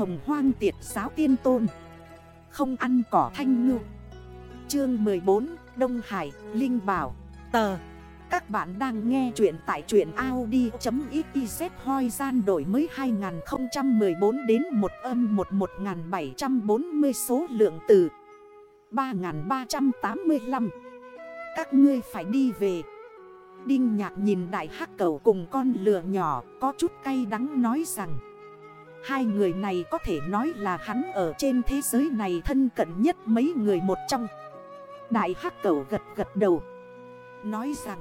hồng hoang tiệt giáo tiên tôn. Không ăn cỏ thanh ngư. Chương 14 Đông Hải, Linh Bảo. Tờ. Các bạn đang nghe chuyện tại truyện Audi.xyz hoi gian đổi mới 2014 đến 1 âm 1 1740 số lượng từ 3385 Các ngươi phải đi về. Đinh nhạc nhìn đại hắc cầu cùng con lừa nhỏ có chút cay đắng nói rằng Hai người này có thể nói là hắn ở trên thế giới này thân cận nhất mấy người một trong. Đại hắc cầu gật gật đầu, Nói rằng,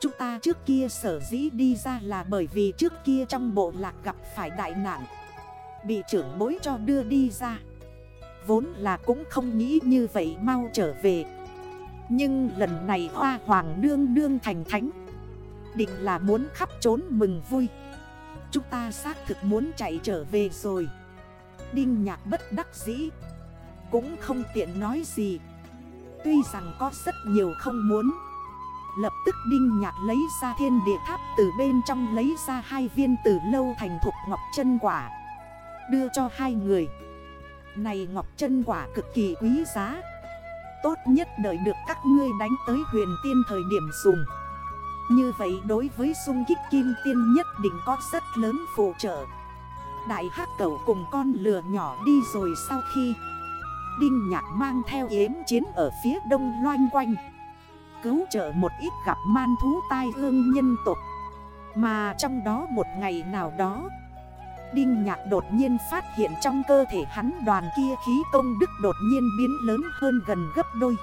Chúng ta trước kia sở dĩ đi ra là bởi vì trước kia trong bộ lạc gặp phải đại nạn, Bị trưởng bối cho đưa đi ra. Vốn là cũng không nghĩ như vậy mau trở về. Nhưng lần này hoa hoàng nương nương thành thánh Định là muốn khắp trốn mừng vui. Chúng ta xác thực muốn chạy trở về rồi. Đinh nhạc bất đắc dĩ. Cũng không tiện nói gì. Tuy rằng có rất nhiều không muốn. Lập tức Đinh Nhạc lấy ra thiên địa tháp từ bên trong lấy ra hai viên từ lâu thành thuộc ngọc chân quả. Đưa cho hai người. Này ngọc chân quả cực kỳ quý giá. Tốt nhất đợi được các ngươi đánh tới huyền tiên thời điểm dùng. Như vậy đối với sung kích kim tiên nhất định có rất lớn phụ trợ. Đại hắc cầu cùng con lừa nhỏ đi rồi sau khi Đinh nhạc mang theo yếm chiến ở phía đông loanh quanh. Cứu trợ một ít gặp man thú tai ương nhân tục Mà trong đó một ngày nào đó, Đinh nhạc đột nhiên phát hiện trong cơ thể hắn đoàn kia khí công đức đột nhiên biến lớn hơn gần gấp đôi.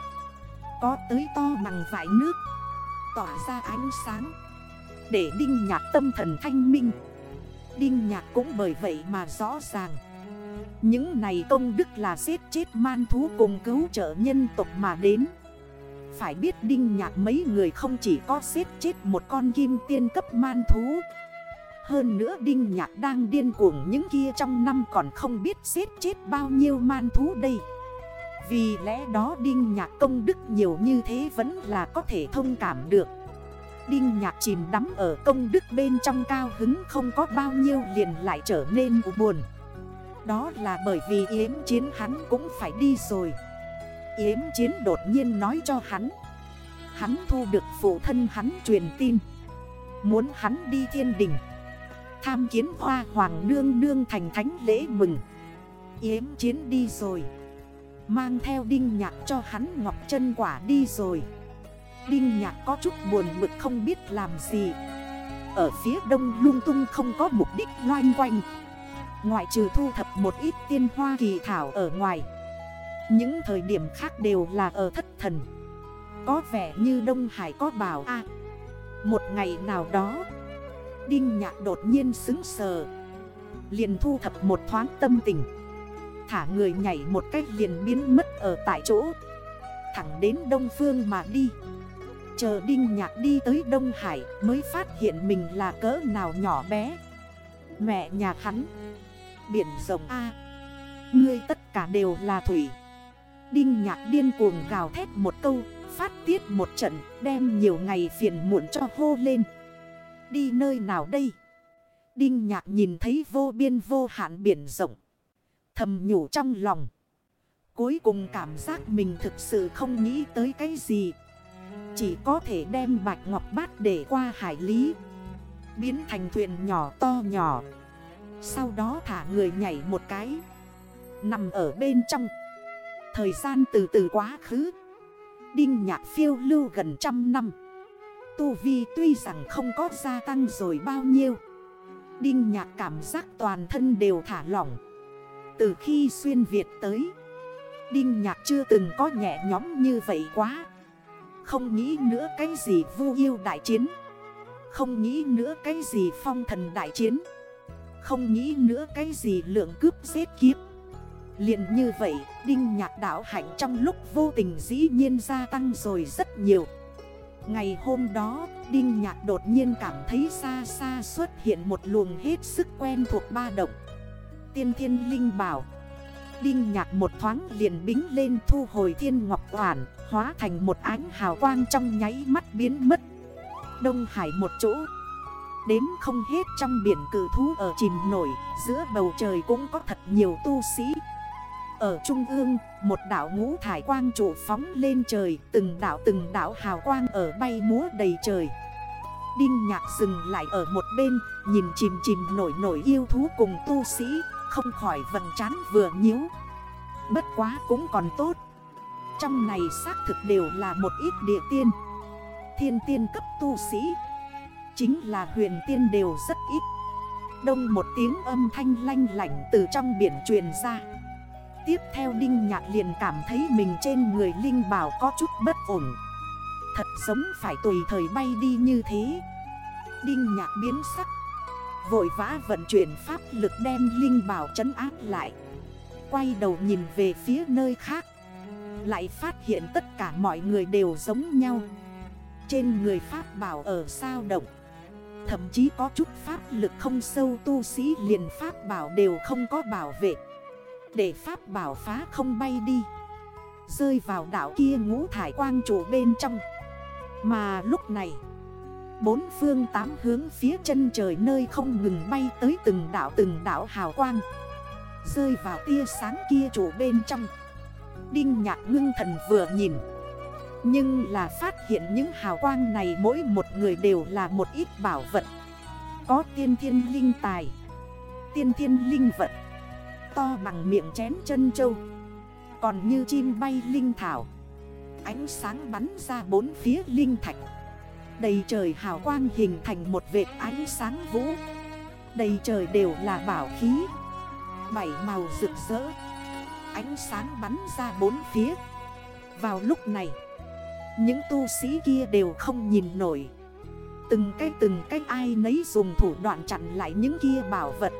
Có tới to bằng vải nước. Tỏa ra ánh sáng. Để đinh nhạc tâm thần thanh minh. Đinh nhạc cũng bởi vậy mà rõ ràng. Những này công đức là giết chết man thú cùng cứu trợ nhân tộc mà đến. Phải biết đinh nhạc mấy người không chỉ có giết chết một con kim tiên cấp man thú. Hơn nữa đinh nhạc đang điên cuồng những kia trong năm còn không biết giết chết bao nhiêu man thú đây. Vì lẽ đó đinh nhạc công đức nhiều như thế vẫn là có thể thông cảm được. Đinh nhạc chìm đắm ở công đức bên trong cao hứng không có bao nhiêu liền lại trở nên buồn. Đó là bởi vì Yếm Chiến hắn cũng phải đi rồi. Yếm Chiến đột nhiên nói cho hắn. Hắn thu được phụ thân hắn truyền tin. Muốn hắn đi thiên đình. Tham kiến hoa hoàng nương nương thành thánh lễ mừng. Yếm Chiến đi rồi. Mang theo đinh nhạc cho hắn ngọc chân quả đi rồi. Đinh nhạc có chút buồn bực không biết làm gì. Ở phía đông lung tung không có mục đích loanh quanh. Ngoại trừ thu thập một ít tiên hoa kỳ thảo ở ngoài. Những thời điểm khác đều là ở thất thần. Có vẻ như Đông Hải có bảo a. Một ngày nào đó, Đinh nhạc đột nhiên xứng sờ. Liền thu thập một thoáng tâm tình. Thả người nhảy một cách liền biến mất ở tại chỗ. Thẳng đến Đông Phương mà đi. Chờ Đinh Nhạc đi tới Đông Hải mới phát hiện mình là cỡ nào nhỏ bé. Mẹ nhà hắn. Biển rồng A. Ngươi tất cả đều là thủy. Đinh nhạc điên cuồng gào thét một câu, Phát tiết một trận, Đem nhiều ngày phiền muộn cho hô lên. Đi nơi nào đây? Đinh nhạc nhìn thấy vô biên vô hạn biển rộng. Thầm nhủ trong lòng. Cuối cùng cảm giác mình thực sự không nghĩ tới cái gì. Chỉ có thể đem bạch ngọc bát để qua hải lý. Biến thành thuyền nhỏ to nhỏ. Sau đó thả người nhảy một cái. Nằm ở bên trong. Thời gian từ từ quá khứ. Đinh nhạc phiêu lưu gần trăm năm. Tu Vi tuy rằng không có gia tăng rồi bao nhiêu. Đinh nhạc cảm giác toàn thân đều thả lỏng. Từ khi xuyên Việt tới. Đinh nhạc chưa từng có nhẹ nhóm như vậy quá. Không nghĩ nữa cái gì vu yêu đại chiến. Không nghĩ nữa cái gì phong thần đại chiến. Không nghĩ nữa cái gì lượng cướp giết kiếp. Liền như vậy, Đinh nhạc đảo hạnh trong lúc vô tình dĩ nhiên gia tăng rồi rất nhiều. Ngày hôm đó, Đinh nhạc đột nhiên cảm thấy xa xa xuất hiện một luồng hết sức quen thuộc ba động. Tiên thiên linh bảo. Đinh nhạc một thoáng liền bính lên thu hồi thiên ngọc quản Hóa thành một ánh hào quang trong nháy mắt biến mất. Đông Hải một chỗ. Đếm không hết trong biển cử thú ở chìm nổi, Giữa bầu trời cũng có thật nhiều tu sĩ. Ở trung ương, Một đảo ngũ thải quang trụ phóng lên trời, Từng đảo từng đảo hào quang ở bay múa đầy trời. Đinh nhạc dừng lại ở một bên, Nhìn chìm chìm nổi nổi yêu thú cùng tu sĩ. Không khỏi vần chán vừa nhíu. Bất quá cũng còn tốt. Trong này xác thực đều là một ít địa tiên. Thiên tiên cấp tu sĩ. Chính là huyền tiên đều rất ít. Đông một tiếng âm thanh lanh lảnh từ trong biển truyền ra. Tiếp theo Đinh Nhạc liền cảm thấy mình trên người Linh Bảo có chút bất ổn. Thật giống phải tùy thời bay đi như thế. Đinh Nhạc biến sắc Vội vã vận chuyển pháp lực đem Linh Bảo trấn áp lại. Quay đầu nhìn về phía nơi khác. Lại phát hiện tất cả mọi người đều giống nhau. Trên người Pháp bảo ở sao động. Thậm chí có chút pháp lực không sâu tu sĩ liền pháp bảo đều không có bảo vệ. Để pháp bảo phá không bay đi. Rơi vào đảo kia ngũ thải quang chỗ bên trong. Mà lúc này Bốn phương tám hướng phía chân trời nơi không ngừng bay tới từng đảo từng đảo hào quang. Rơi vào tia sáng kia chỗ bên trong. Đinh nhạc ngưng thần vừa nhìn. Nhưng là phát hiện những hào quang này mỗi một người đều là một ít bảo vật. Có tiên thiên linh tài, Tiên thiên linh vật, To bằng miệng chén chân châu. Còn như chim bay linh thảo. Ánh sáng bắn ra bốn phía linh thạch. Đầy trời hào quang hình thành một vệt ánh sáng vũ. Đầy trời đều là bảo khí. Bảy màu rực rỡ. Ánh sáng bắn ra bốn phía. Vào lúc này, những tu sĩ kia đều không nhìn nổi. Từng cái từng cái ai nấy dùng thủ đoạn chặn lại những kia bảo vật.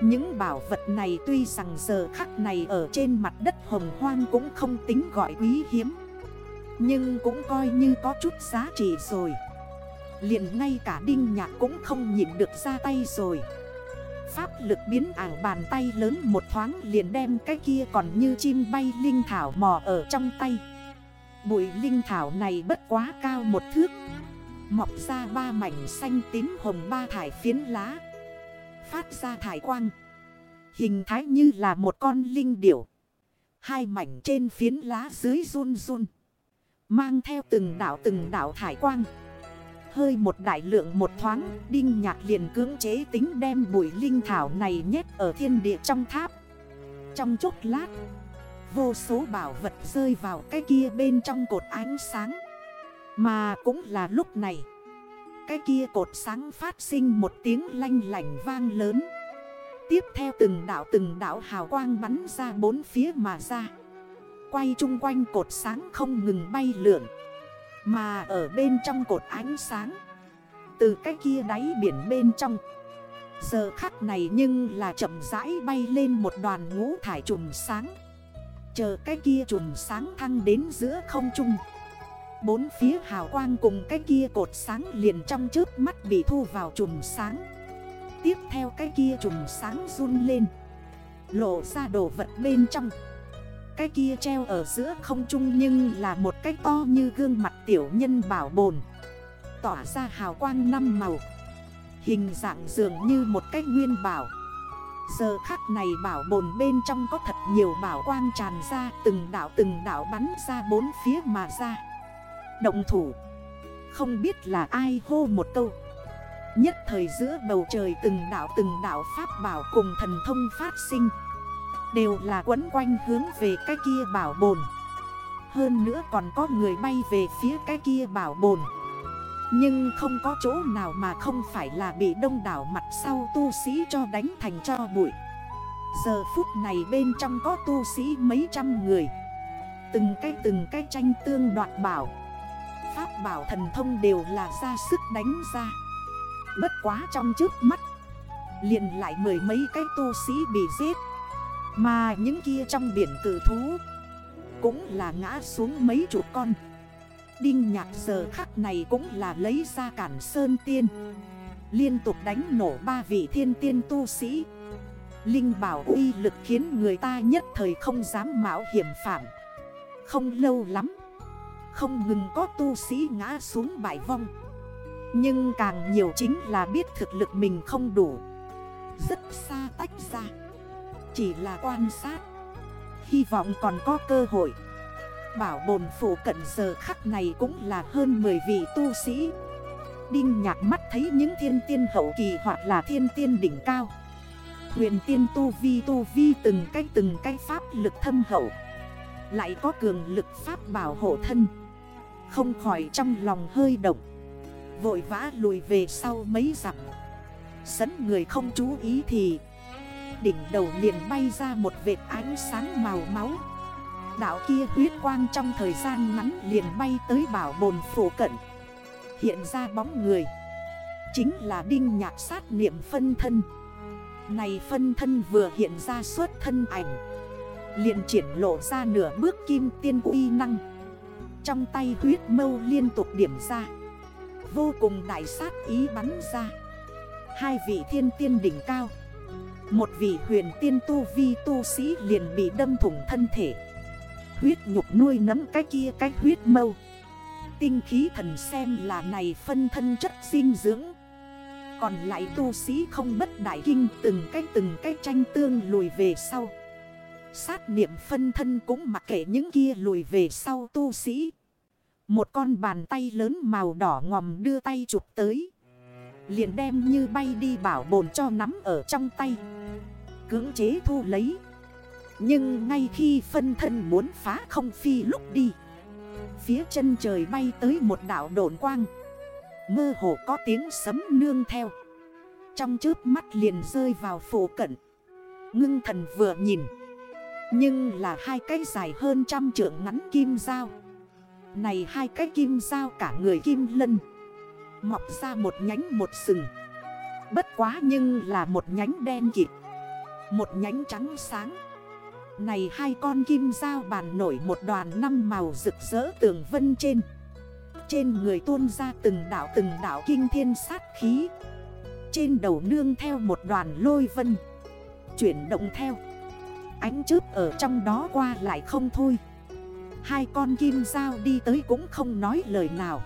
Những bảo vật này tuy rằng giờ khắc này ở trên mặt đất hồng hoang cũng không tính gọi quý hiếm. Nhưng cũng coi như có chút giá trị rồi. Liền ngay cả đinh nhạc cũng không nhịn được ra tay rồi. Pháp lực biến ảo bàn tay lớn một thoáng liền đem cái kia còn như chim bay linh thảo mò ở trong tay. Bụi linh thảo này bất quá cao một thước, Mọc ra ba mảnh xanh tím hồng ba thải phiến lá, Phát ra thải quang. Hình thái như là một con linh điểu. Hai mảnh trên phiến lá dưới run run. Mang theo từng đảo từng đảo thải quang. Hơi một đại lượng một thoáng, Đinh nhạc liền cưỡng chế tính đem bụi linh thảo này nhét ở thiên địa trong tháp. Trong chốc lát, Vô số bảo vật rơi vào cái kia bên trong cột ánh sáng. Mà cũng là lúc này, Cái kia cột sáng phát sinh một tiếng lanh lành vang lớn. Tiếp theo từng đảo từng đảo hào quang bắn ra bốn phía mà ra. Quay chung quanh cột sáng không ngừng bay lượn. Mà ở bên trong cột ánh sáng, Từ cái kia đáy biển bên trong, Giờ khắc này nhưng là chậm rãi bay lên một đoàn ngũ thải trùm sáng. Chờ cái kia trùm sáng thăng đến giữa không trung, Bốn phía hào quang cùng cái kia cột sáng liền trong trước mắt bị thu vào trùm sáng. Tiếp theo cái kia trùm sáng run lên, Lộ ra đồ vật bên trong. Cái kia treo ở giữa không trung nhưng là một cái to như gương mặt tiểu nhân bảo bồn. Tỏa ra hào quang năm màu. Hình dạng dường như một cái nguyên bảo. Giờ khắc này bảo bồn bên trong có thật nhiều bảo quang tràn ra, Từng đảo từng đảo bắn ra bốn phía mà ra. Động thủ. Không biết là ai hô một câu. Nhất thời giữa bầu trời từng đảo từng đảo pháp bảo cùng thần thông phát sinh. Đều là quấn quanh hướng về cái kia bảo bồn. Hơn nữa còn có người bay về phía cái kia bảo bồn. Nhưng không có chỗ nào mà không phải là bị đông đảo mặt sau tu sĩ cho đánh thành cho bụi. Giờ phút này bên trong có tu sĩ mấy trăm người. Từng cái từng cái tranh tương đoạt bảo. Pháp bảo thần thông đều là ra sức đánh ra. Bất quá trong trước mắt, liền lại mười mấy cái tu sĩ bị giết. Mà những kia trong biển cử thú Cũng là ngã xuống mấy chục con. Đinh nhạc giờ khắc này cũng là lấy ra cản sơn tiên, Liên tục đánh nổ ba vị thiên tiên tu sĩ. Linh bảo uy lực khiến người ta nhất thời không dám mạo hiểm phạm. Không lâu lắm, Không ngừng có tu sĩ ngã xuống bãi vong. Nhưng càng nhiều chính là biết thực lực mình không đủ, Rất xa tách ra. Chỉ là quan sát. Hy vọng còn có cơ hội. Bảo bồn phủ cận giờ khắc này cũng là hơn 10 vị tu sĩ. Đinh nhạc mắt thấy những thiên tiên hậu kỳ hoặc là thiên tiên đỉnh cao. Huyền tiên tu vi tu vi từng cách từng cách pháp lực thâm hậu. Lại có cường lực pháp bảo hộ thân. Không khỏi trong lòng hơi động. Vội vã lùi về sau mấy dặm. Sấn người không chú ý thì Đỉnh đầu liền bay ra một vệt ánh sáng màu máu. Đảo kia huyết quang trong thời gian ngắn liền bay tới bảo bồn phổ cận. Hiện ra bóng người. Chính là đinh nhạc sát niệm phân thân. Này phân thân vừa hiện ra suốt thân ảnh. Liền triển lộ ra nửa bước kim tiên uy năng. Trong tay huyết mâu liên tục điểm ra. Vô cùng đại sát ý bắn ra. Hai vị thiên tiên đỉnh cao. Một vị huyền tiên tu vi tu sĩ liền bị đâm thủng thân thể. Huyết nhục nuôi nấm cái kia cái huyết mâu. Tinh khí thần xem là này phân thân chất dinh dưỡng. Còn lại tu sĩ không bất đại kinh từng cái từng cái tranh tương lùi về sau. Sát niệm phân thân cũng mặc kệ những kia lùi về sau tu sĩ. Một con bàn tay lớn màu đỏ ngòm đưa tay chụp tới. Liền đem như bay đi bảo bồn cho nắm ở trong tay. Cưỡng chế thu lấy. Nhưng ngay khi phân thân muốn phá không phi lúc đi, Phía chân trời bay tới một đảo độn quang. Mơ hồ có tiếng sấm nương theo. Trong chớp mắt liền rơi vào phổ cận. Ngưng thần vừa nhìn. Nhưng là hai cái dài hơn trăm trượng ngắn kim dao. Này hai cái kim dao cả người kim lân. Mọc ra một nhánh một sừng. Bất quá nhưng là một nhánh đen kịp Một nhánh trắng sáng. Này hai con kim dao bàn nổi một đoàn năm màu rực rỡ tường vân trên. Trên người tuôn ra từng đảo từng đảo kinh thiên sát khí. Trên đầu nương theo một đoàn lôi vân. Chuyển động theo. Ánh chớp ở trong đó qua lại không thôi. Hai con kim dao đi tới cũng không nói lời nào.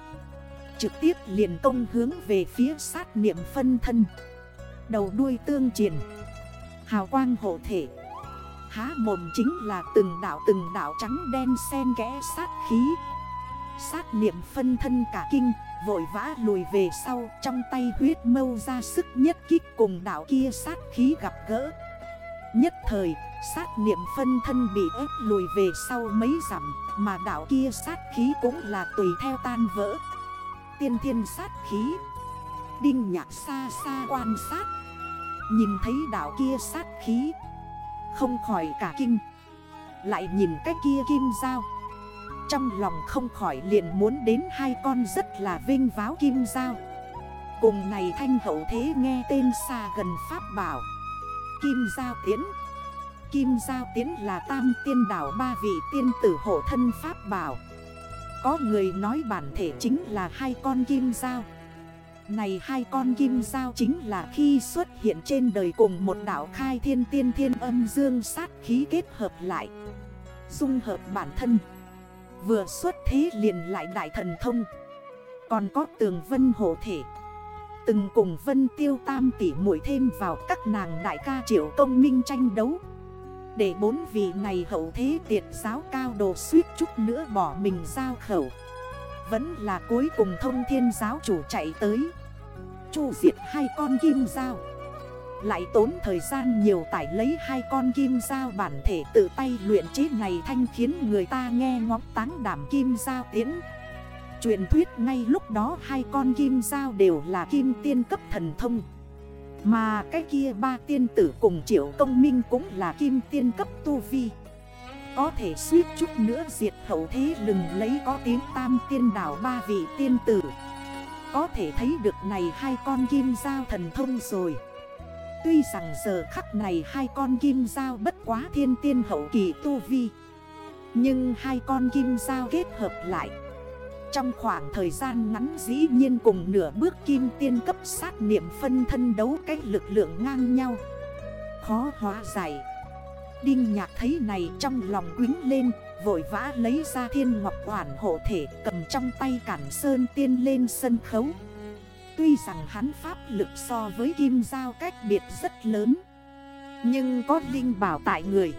Trực tiếp liền công hướng về phía sát niệm phân thân. Đầu đuôi tương triển Hào quang hộ thể. Há mồm chính là từng đảo từng đảo trắng đen sen kẽ sát khí. Sát niệm phân thân cả kinh, Vội vã lùi về sau, Trong tay huyết mâu ra sức nhất kích cùng đảo kia sát khí gặp gỡ. Nhất thời, sát niệm phân thân bị ép lùi về sau mấy dặm, Mà đảo kia sát khí cũng là tùy theo tan vỡ. Tiên thiên sát khí. Đinh nhạc xa xa quan sát. Nhìn thấy đảo kia sát khí. Không khỏi cả kinh. Lại nhìn cái kia kim dao. Trong lòng không khỏi liền muốn đến hai con rất là vinh váo kim dao. Cùng này thanh hậu thế nghe tên xa gần Pháp bảo. Kim Giao Tiến Kim Giao Tiến là tam tiên đảo ba vị tiên tử hộ thân Pháp bảo. Có người nói bản thể chính là hai con kim dao. Này hai con kim sao chính là khi xuất hiện trên đời cùng một đảo khai thiên tiên thiên âm dương sát khí kết hợp lại. Dung hợp bản thân. Vừa xuất thế liền lại đại thần thông. Còn có tường vân hộ thể. Từng cùng vân tiêu tam tỉ mũi thêm vào các nàng đại ca triệu công minh tranh đấu. Để bốn vị này hậu thế tiệt giáo cao đồ suýt chút nữa bỏ mình giao khẩu. Vẫn là cuối cùng thông thiên giáo chủ chạy tới. Chu diệt hai con kim dao. Lại tốn thời gian nhiều tải lấy hai con kim dao bản thể tự tay luyện chế này thanh khiến người ta nghe ngóng táng đảm kim dao tiến Truyền thuyết ngay lúc đó hai con kim dao đều là kim tiên cấp thần thông. Mà cái kia ba tiên tử cùng triệu công minh cũng là kim tiên cấp tu vi. Có thể suýt chút nữa diệt hậu thế lừng lấy có tiếng tam tiên đảo ba vị tiên tử. Có thể thấy được này hai con kim dao thần thông rồi. Tuy rằng giờ khắc này hai con kim dao bất quá thiên tiên hậu kỳ tu vi. Nhưng hai con kim dao kết hợp lại trong khoảng thời gian ngắn dĩ nhiên cùng nửa bước kim tiên cấp sát niệm phân thân đấu cách lực lượng ngang nhau. Khó hóa giải. Đinh nhạc thấy này trong lòng quính lên, Vội vã lấy ra thiên ngọc quản hộ thể, cầm trong tay cản sơn tiên lên sân khấu. Tuy rằng hắn pháp lực so với kim giao cách biệt rất lớn, Nhưng có linh bảo tại người.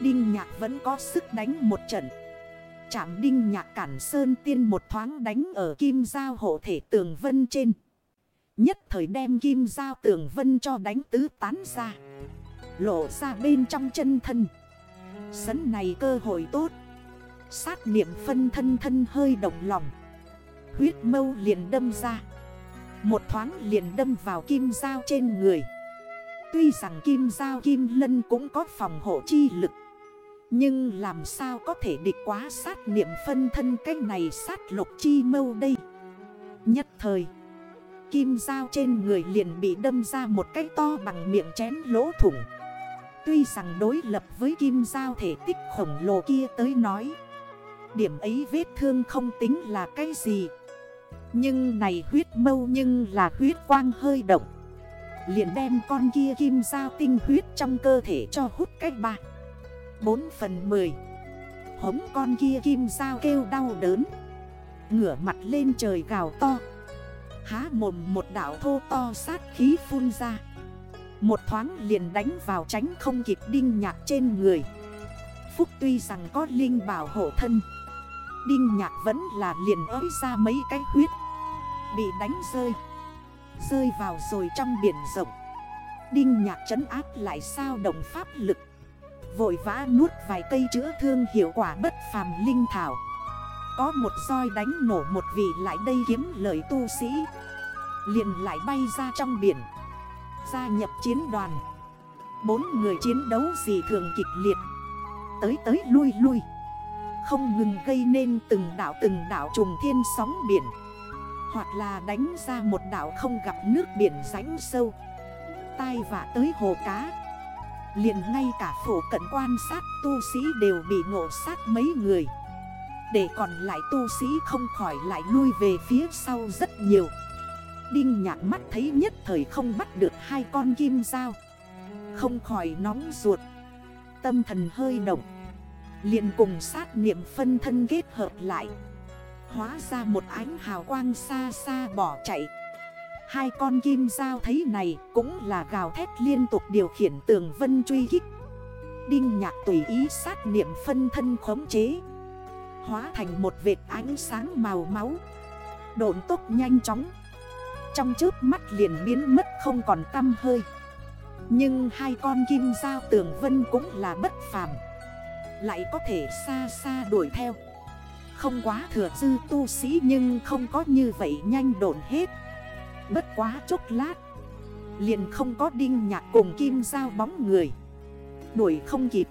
Đinh nhạc vẫn có sức đánh một trận. Chạm đinh nhạc cản sơn tiên một thoáng đánh ở kim giao hộ thể tường vân trên. Nhất thời đem kim giao tường vân cho đánh tứ tán ra. Lộ ra bên trong chân thân. Sấn này cơ hội tốt. Sát niệm phân thân thân hơi động lòng. Huyết mâu liền đâm ra. Một thoáng liền đâm vào kim dao trên người. Tuy rằng kim dao kim lân cũng có phòng hộ chi lực. Nhưng làm sao có thể địch quá sát niệm phân thân cái này sát lục chi mâu đây? Nhất thời, Kim dao trên người liền bị đâm ra một cái to bằng miệng chén lỗ thủng. Tuy rằng đối lập với kim giao thể tích khổng lồ kia tới nói, Điểm ấy vết thương không tính là cái gì. Nhưng này huyết mâu nhưng là huyết quang hơi động, Liền đem con kia kim giao tinh huyết trong cơ thể cho hút cách bạc 4 phần 10 Hống con kia kim sao kêu đau đớn. Ngửa mặt lên trời gào to. Há mồm một đảo thô to sát khí phun ra. Một thoáng liền đánh vào tránh không kịp đinh nhạc trên người. Phúc tuy rằng có linh bảo hộ thân. Đinh nhạc vẫn là liền ới ra mấy cái huyết. Bị đánh rơi. Rơi vào rồi trong biển rộng. Đinh nhạc trấn áp lại sao động pháp lực. Vội vã nuốt vài cây chữa thương hiệu quả bất phàm linh thảo. Có một roi đánh nổ một vị lại đây kiếm lời tu sĩ. Liền lại bay ra trong biển. Gia nhập chiến đoàn. Bốn người chiến đấu gì thường kịch liệt. Tới tới lui lui. Không ngừng gây nên từng đảo từng đảo trùng thiên sóng biển. Hoặc là đánh ra một đảo không gặp nước biển rãnh sâu. Tai vả tới hồ cá liền ngay cả phổ cận quan sát tu sĩ đều bị ngộ sát mấy người. Để còn lại tu sĩ không khỏi lại lui về phía sau rất nhiều. Đinh nhạc mắt thấy nhất thời không bắt được hai con kim dao. Không khỏi nóng ruột. Tâm thần hơi động. Liền cùng sát niệm phân thân kết hợp lại. Hóa ra một ánh hào quang xa xa bỏ chạy. Hai con kim dao thấy này cũng là gào thét liên tục điều khiển tường vân truy kích. Đinh nhạc tùy ý sát niệm phân thân khống chế. Hóa thành một vệt ánh sáng màu máu. Độn tốc nhanh chóng. Trong trước mắt liền biến mất không còn tâm hơi. Nhưng hai con kim dao tường vân cũng là bất phàm. Lại có thể xa xa đuổi theo. Không quá thừa dư tu sĩ nhưng không có như vậy nhanh độn hết. Bất quá chốc lát, Liền không có đinh nhạc cùng kim dao bóng người. Đuổi không kịp.